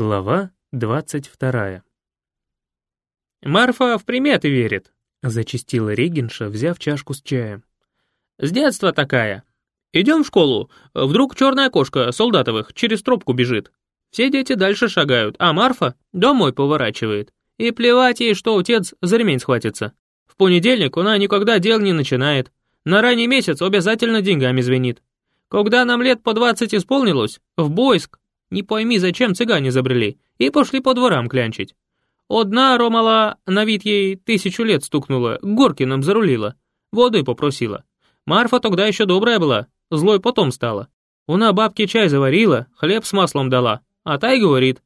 Глава двадцать вторая. «Марфа в приметы верит», — зачастила Регенша, взяв чашку с чаем. «С детства такая. Идем в школу, вдруг черная кошка солдатовых через тропку бежит. Все дети дальше шагают, а Марфа домой поворачивает. И плевать ей, что отец за ремень схватится. В понедельник она никогда дел не начинает. На ранний месяц обязательно деньгами звенит. Когда нам лет по двадцать исполнилось, в Бойск, не пойми, зачем цыгане забрели, и пошли по дворам клянчить. Одна Ромала, на вид ей тысячу лет стукнула, Горкиным зарулила, воды попросила. Марфа тогда еще добрая была, злой потом стала. Она бабке чай заварила, хлеб с маслом дала, а та и говорит,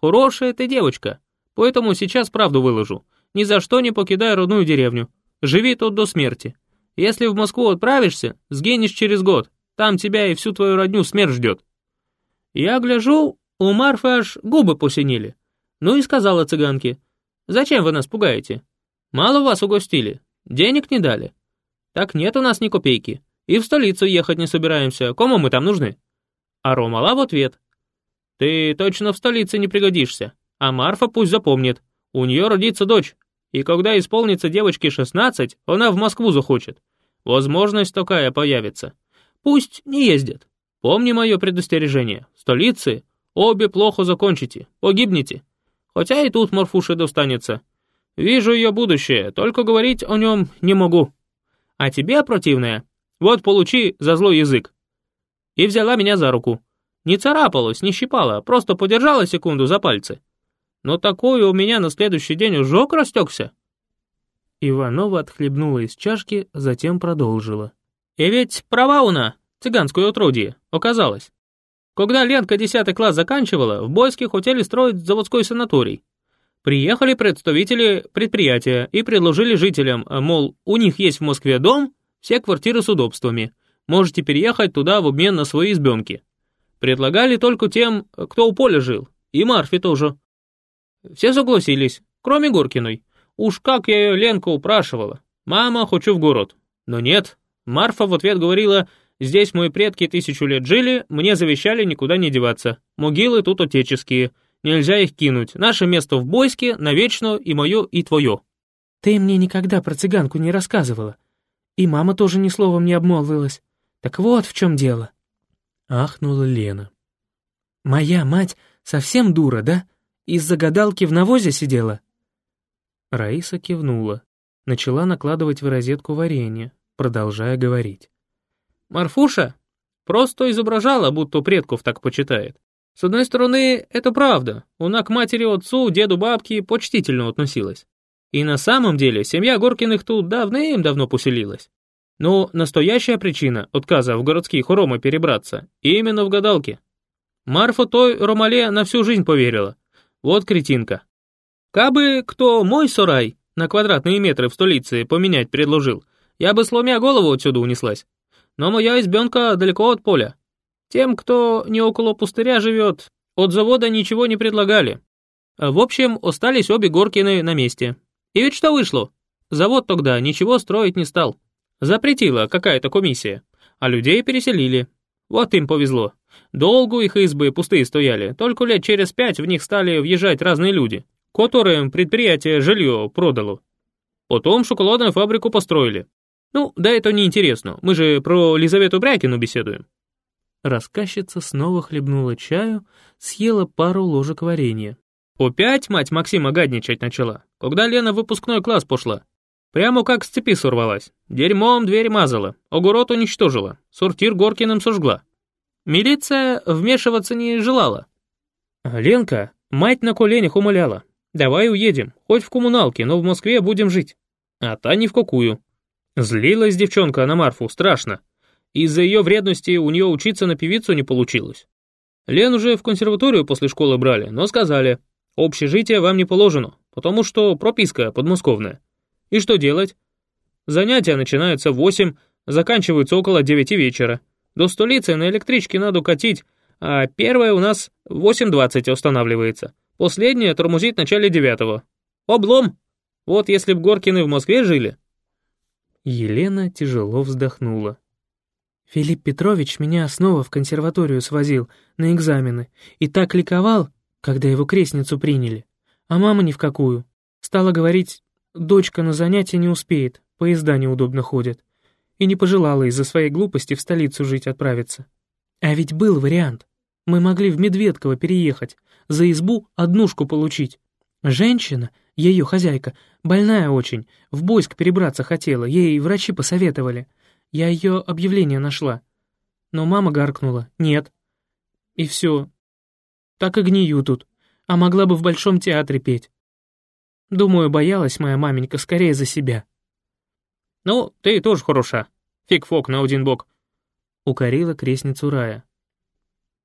«Хорошая ты девочка, поэтому сейчас правду выложу. Ни за что не покидай родную деревню. Живи тут до смерти. Если в Москву отправишься, сгинешь через год, там тебя и всю твою родню смерть ждет». Я гляжу, у Марфы аж губы посинели. Ну и сказала цыганке, «Зачем вы нас пугаете? Мало вас угостили, денег не дали. Так нет у нас ни копейки, и в столицу ехать не собираемся, кому мы там нужны?» А Ромала в ответ, «Ты точно в столице не пригодишься, а Марфа пусть запомнит, у нее родится дочь, и когда исполнится девочке 16, она в Москву захочет. Возможность такая появится. Пусть не ездит, Помни мое предостережение. В столице обе плохо закончите, погибнете. Хотя и тут Марфуше достанется. Вижу ее будущее, только говорить о нем не могу. А тебе, противная, вот получи за злой язык. И взяла меня за руку. Не царапалась, не щипала, просто подержала секунду за пальцы. Но такое у меня на следующий день ужог растекся. Иванова отхлебнула из чашки, затем продолжила. И ведь права она, цыганское отродье, оказалось. Когда Ленка 10 класс заканчивала, в Бойске хотели строить заводской санаторий. Приехали представители предприятия и предложили жителям, мол, у них есть в Москве дом, все квартиры с удобствами. Можете переехать туда в обмен на свои избенки. Предлагали только тем, кто у поля жил, и Марфе тоже. Все согласились, кроме Горкиной. Уж как я ее Ленку упрашивала. «Мама, хочу в город». Но нет, Марфа в ответ говорила, Здесь мои предки тысячу лет жили, мне завещали никуда не деваться. Могилы тут отеческие, нельзя их кинуть. Наше место в Бойске, навечно и мое, и твое». «Ты мне никогда про цыганку не рассказывала. И мама тоже ни словом не обмолвилась. Так вот в чем дело». Ахнула Лена. «Моя мать совсем дура, да? Из-за гадалки в навозе сидела?» Раиса кивнула, начала накладывать в розетку варенье, продолжая говорить. Марфуша просто изображала, будто предков так почитает. С одной стороны, это правда, она к матери, отцу, деду, бабке почтительно относилась. И на самом деле семья Горкиных тут давным-давно поселилась. Но настоящая причина отказа в городские хоромы перебраться именно в гадалке. Марфа той Ромале на всю жизнь поверила. Вот кретинка. Кабы кто мой сарай на квадратные метры в столице поменять предложил, я бы сломя голову отсюда унеслась но моя избенка далеко от поля. Тем, кто не около пустыря живет, от завода ничего не предлагали. В общем, остались обе Горкины на месте. И ведь что вышло? Завод тогда ничего строить не стал. Запретила какая-то комиссия, а людей переселили. Вот им повезло. Долго их избы пустые стояли, только лет через пять в них стали въезжать разные люди, которым предприятие жилье продало. Потом шоколадную фабрику построили. Ну, да это не интересно. Мы же про Лизавету Брякину беседуем. Рассказчица снова хлебнула чаю, съела пару ложек варенья. Опять мать Максима гадничать начала, когда Лена в выпускной класс пошла. Прямо как с цепи сорвалась. Дерьмом дверь мазала, огород уничтожила, сортир Горкиным сожгла. Милиция вмешиваться не желала. Ленка, мать на коленях умоляла. Давай уедем, хоть в коммуналке, но в Москве будем жить. А та ни в какую. Злилась девчонка на Марфу, страшно. Из-за ее вредности у нее учиться на певицу не получилось. Лен уже в консерваторию после школы брали, но сказали, общежитие вам не положено, потому что прописка подмосковная. И что делать? Занятия начинаются в 8, заканчиваются около 9 вечера. До столицы на электричке надо катить, а первая у нас в 8.20 устанавливается. Последняя тормозит в начале девятого. Облом! Вот если б Горкины в Москве жили, Елена тяжело вздохнула. Филипп Петрович меня снова в консерваторию свозил на экзамены и так ликовал, когда его крестницу приняли. А мама ни в какую. Стала говорить, дочка на занятия не успеет, поезда неудобно ходят. И не пожелала из-за своей глупости в столицу жить отправиться. А ведь был вариант. Мы могли в Медведково переехать, за избу однушку получить. Женщина, ее хозяйка, больная очень, в Бойск перебраться хотела, ей врачи посоветовали. Я ее объявление нашла. Но мама гаркнула «нет». И все. Так и гнию тут. А могла бы в Большом театре петь. Думаю, боялась моя маменька скорее за себя. «Ну, ты тоже хороша. Фиг-фок на один бок», — укорила крестницу Рая.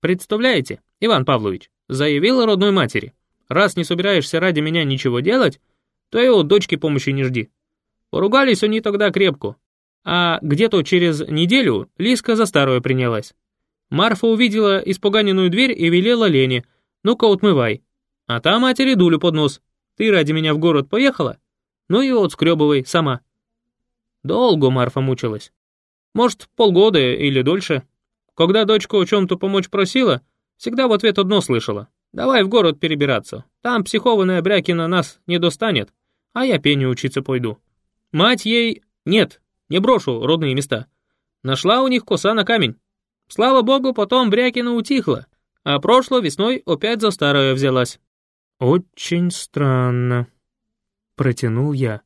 «Представляете, Иван Павлович, заявила родной матери, раз не собираешься ради меня ничего делать, то и от дочки помощи не жди. Поругались они тогда крепко, а где-то через неделю Лиска за старую принялась. Марфа увидела испуганенную дверь и велела Лене, ну-ка отмывай. А та матери дулю под нос. Ты ради меня в город поехала? Ну и вот скребывай сама. Долго Марфа мучилась. Может, полгода или дольше. Когда дочка о чем-то помочь просила, всегда в ответ одно слышала. «Давай в город перебираться. Там психованная Брякина нас не достанет, а я пению учиться пойду». Мать ей «Нет, не брошу родные места». Нашла у них коса на камень. Слава богу, потом Брякина утихла, а прошлой весной опять за старое взялась. «Очень странно», — протянул я.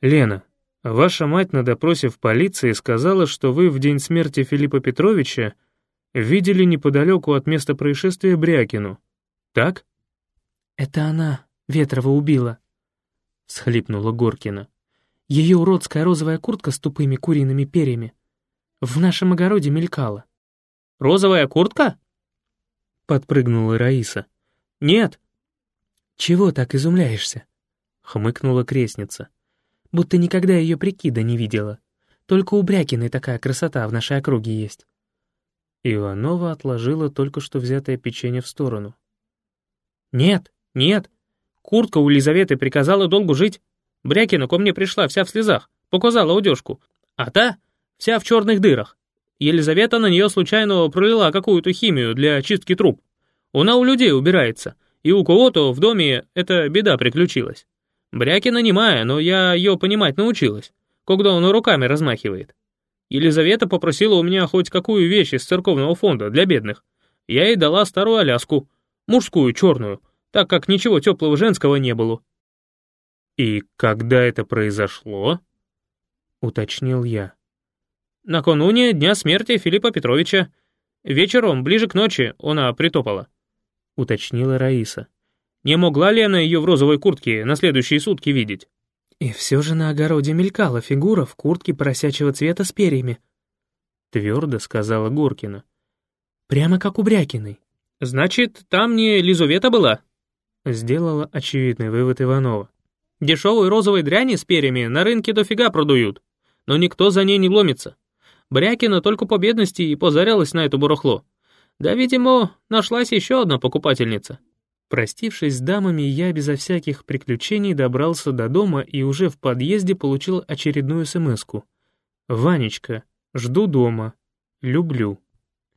«Лена, ваша мать на допросе в полиции сказала, что вы в день смерти Филиппа Петровича видели неподалеку от места происшествия Брякину. Так?» «Это она Ветрова убила», — схлипнула Горкина. «Ее уродская розовая куртка с тупыми куриными перьями в нашем огороде мелькала. Розовая куртка?» Подпрыгнула Раиса. «Нет». «Чего так изумляешься?» Хмыкнула крестница. «Будто никогда ее прикида не видела. Только у Брякиной такая красота в нашей округе есть». Иванова отложила только что взятое печенье в сторону. «Нет, нет. Куртка у Лизаветы приказала долго жить. Брякина ко мне пришла вся в слезах, показала одежку. А та вся в черных дырах. Елизавета на нее случайно пролила какую-то химию для очистки труб. Она у людей убирается, и у кого-то в доме эта беда приключилась. Брякина немая, но я ее понимать научилась, когда он руками размахивает. Елизавета попросила у меня хоть какую вещь из церковного фонда для бедных. Я ей дала старую Аляску, мужскую, черную, так как ничего теплого женского не было. «И когда это произошло?» — уточнил я. Накануне дня смерти Филиппа Петровича. Вечером, ближе к ночи, она притопала», — уточнила Раиса. «Не могла ли она ее в розовой куртке на следующие сутки видеть?» «И все же на огороде мелькала фигура в куртке поросячьего цвета с перьями», — твердо сказала Горкина. «Прямо как у Брякиной». «Значит, там не Лизувета была?» — сделала очевидный вывод Иванова. «Дешевой розовой дряни с перьями на рынке дофига продают, но никто за ней не ломится. Брякина только по бедности и позарялась на это барахло. Да, видимо, нашлась еще одна покупательница. Простившись с дамами, я безо всяких приключений добрался до дома и уже в подъезде получил очередную смс-ку. «Ванечка, жду дома. Люблю».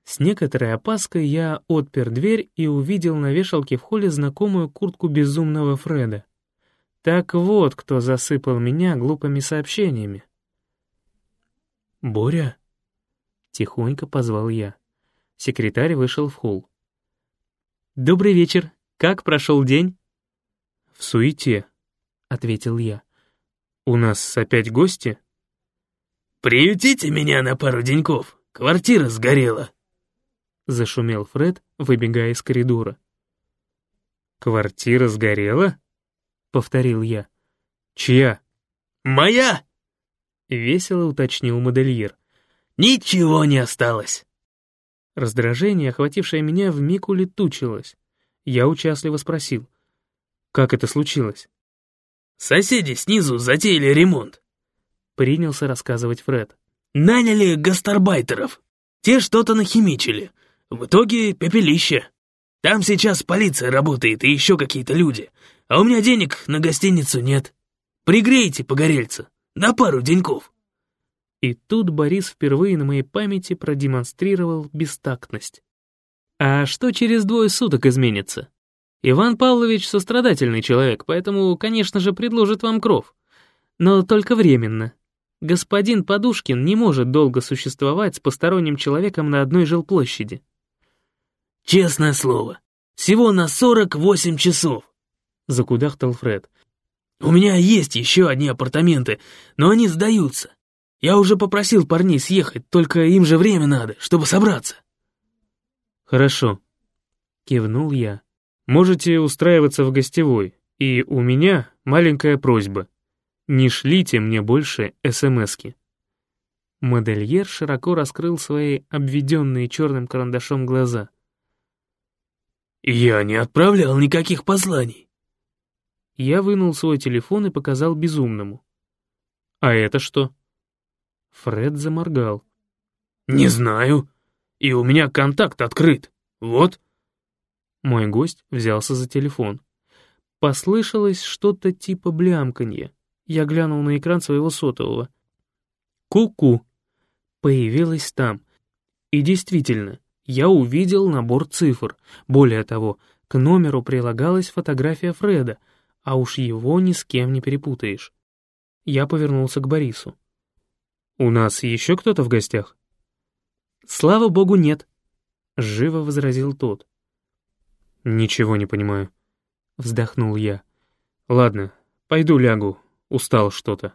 С некоторой опаской я отпер дверь и увидел на вешалке в холле знакомую куртку безумного Фреда. Так вот, кто засыпал меня глупыми сообщениями. «Боря?» Тихонько позвал я. Секретарь вышел в холл. «Добрый вечер. Как прошел день?» «В суете», — ответил я. «У нас опять гости?» «Приютите меня на пару деньков. Квартира сгорела», — зашумел Фред, выбегая из коридора. «Квартира сгорела?» — повторил я. «Чья?» «Моя!» — весело уточнил модельер. Ничего не осталось. Раздражение, охватившее меня, вмиг улетучилось. Я участливо спросил. Как это случилось? Соседи снизу затеяли ремонт. Принялся рассказывать Фред. Наняли гастарбайтеров. Те что-то нахимичили. В итоге пепелище. Там сейчас полиция работает и еще какие-то люди. А у меня денег на гостиницу нет. Пригрейте погорельца. На пару деньков. И тут Борис впервые на моей памяти продемонстрировал бестактность. «А что через двое суток изменится? Иван Павлович сострадательный человек, поэтому, конечно же, предложит вам кров. Но только временно. Господин Подушкин не может долго существовать с посторонним человеком на одной жилплощади. «Честное слово, всего на 48 часов», — закудахтал Фред. «У меня есть еще одни апартаменты, но они сдаются. Я уже попросил парней съехать, только им же время надо, чтобы собраться». «Хорошо», — кивнул я. «Можете устраиваться в гостевой, и у меня маленькая просьба. Не шлите мне больше СМСки». Модельер широко раскрыл свои обведенные черным карандашом глаза. «Я не отправлял никаких посланий». Я вынул свой телефон и показал безумному. «А это что?» Фред заморгал. «Не знаю. И у меня контакт открыт. Вот». Мой гость взялся за телефон. Послышалось что-то типа блямканье. Я глянул на экран своего сотового. «Ку-ку!» Появилась там. И действительно, я увидел набор цифр. Более того, к номеру прилагалась фотография Фреда, а уж его ни с кем не перепутаешь. Я повернулся к Борису. «У нас еще кто-то в гостях?» «Слава богу, нет», — живо возразил тот. «Ничего не понимаю», — вздохнул я. «Ладно, пойду лягу, устал что-то».